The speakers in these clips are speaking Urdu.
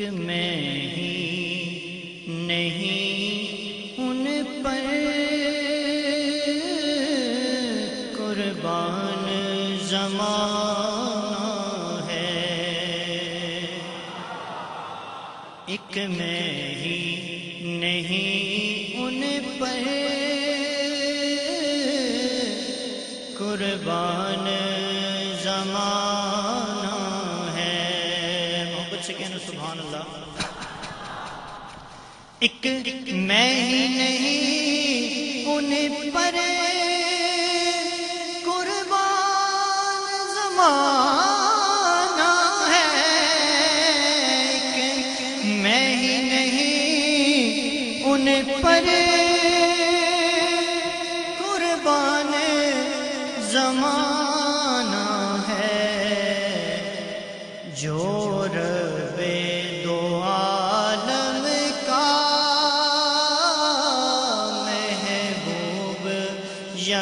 میں ہی نہیں، ان پر قربان زمانہ ہے۔ ایک میں ہی نہیں، ان پر قربان زمانہ ایک میں ہی نہیں ان پر قربان زمانہ ہے۔ ایک میں ہی نہیں ان پر قربان زمانہ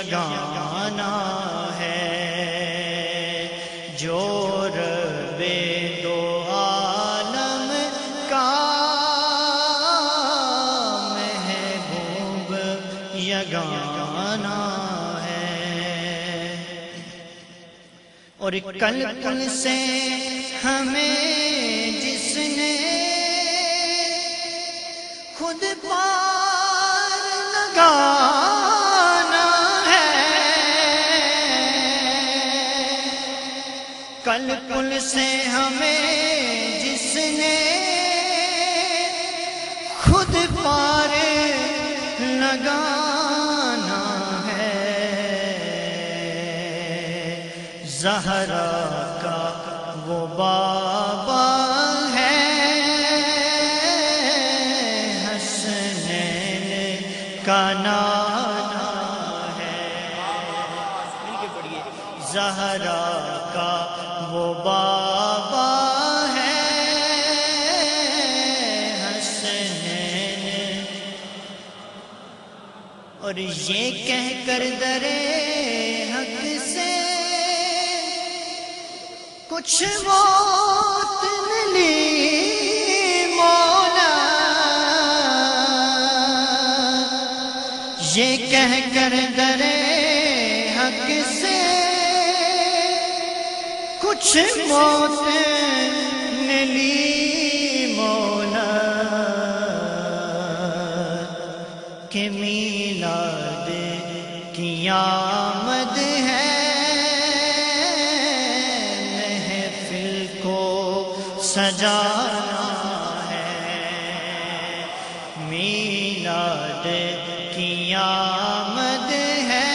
یگانا ہے۔ جو رب دو عالم کا محبوب یگانا ہے۔ اور کل کل سے ہمیں جس نے خود پار لگانا کل سے ہمیں جس نے خود پار لگانا ہے۔ زہرا کا وہ بابا ہے۔ حسنین کا نانا ہے۔ زہرا کا اور یہ کہہ کر درے حق سے کچھ موت ملی مولا۔ یہ کہہ کر درے حق سے کچھ موت آمد ہے۔ محفل کو سجانا ہے۔ میلاد کی آمد ہے۔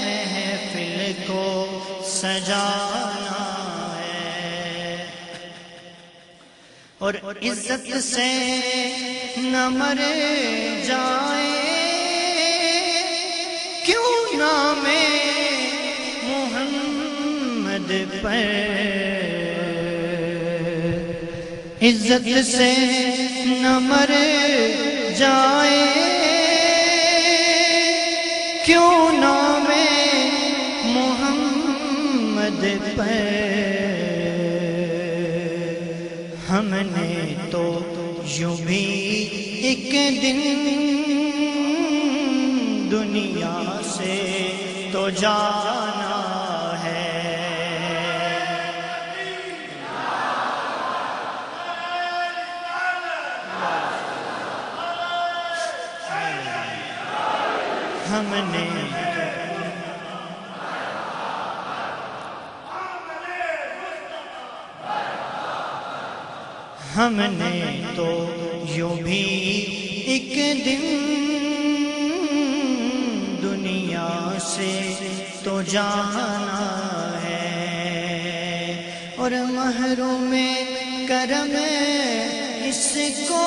محفل کو سجانا ہے۔ اور عزت سے نہ مر جائے۔ نام محمد پر عزت سے نہ مر جائے۔ کیوں نام محمد پر ہم نے تو یوں بھی ایک دن دنیا تو جانا ہے۔ ہم نے ہم نے تو یوں بھی ایک دن سے تو جانا ہے۔ اور محروم میں کرم اس کو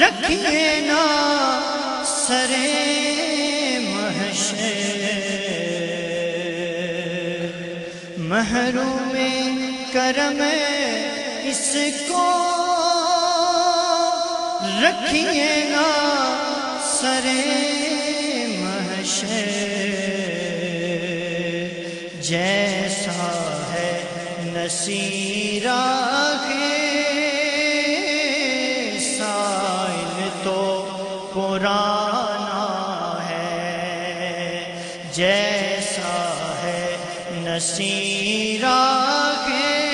رکھیے نا سرے محشر۔ محروم کرم اس کو رکھیے گا سرے جیسا ہے نصیر کے تو پرانا ہے۔ جیسا ہے نصیر کے